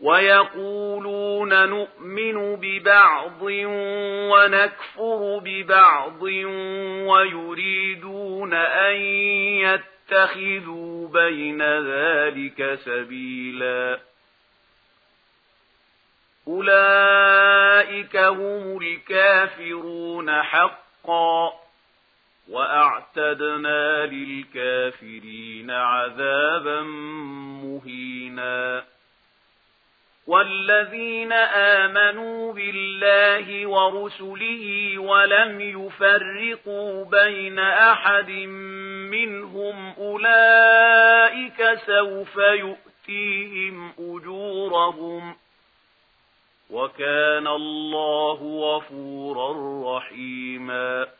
وَيَقُولُونَ نُؤْمِنُ بِبَعْضٍ وَنَكْفُرُ بِبَعْضٍ وَيُرِيدُونَ أَن يَتَّخِذُوا بَيْنَ ذَلِكَ سَبِيلًا أُولَئِكَ هُمُ الْكَافِرُونَ حَقًّا وَأَعْتَدْنَا لِلْكَافِرِينَ عَذَابًا مُهِينًا والذين آمنوا بالله ورسله ولم يفرقوا بين أحد منهم أولئك سوف يؤتيهم أجورهم وكان الله وفورا رحيماً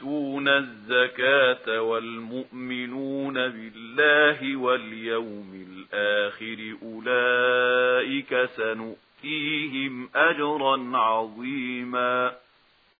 يؤتون الزكاة والمؤمنون بالله واليوم الآخر أولئك سنؤتيهم أجرا عظيما